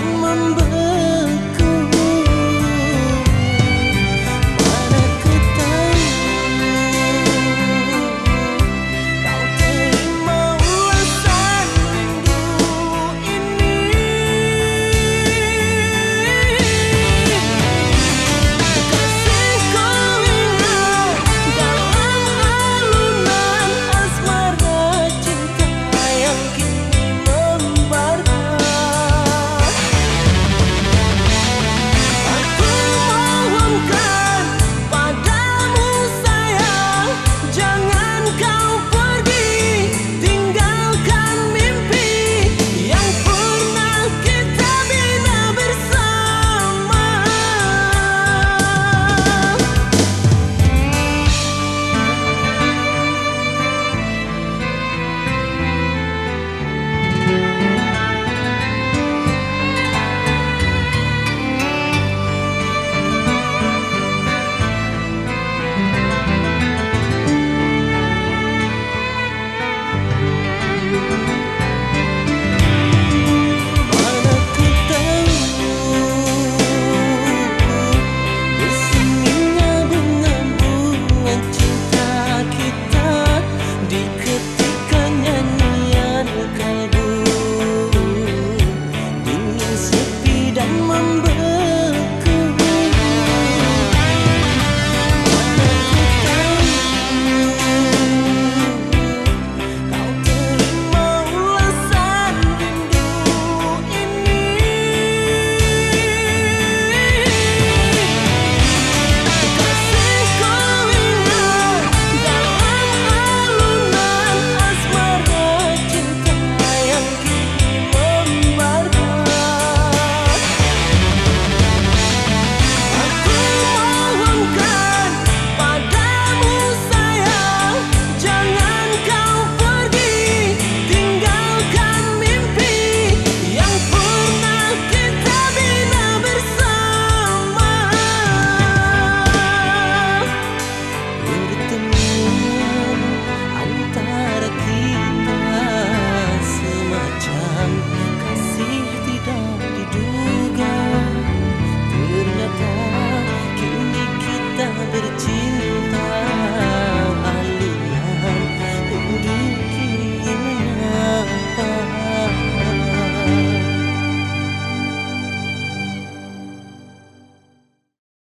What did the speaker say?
bercinta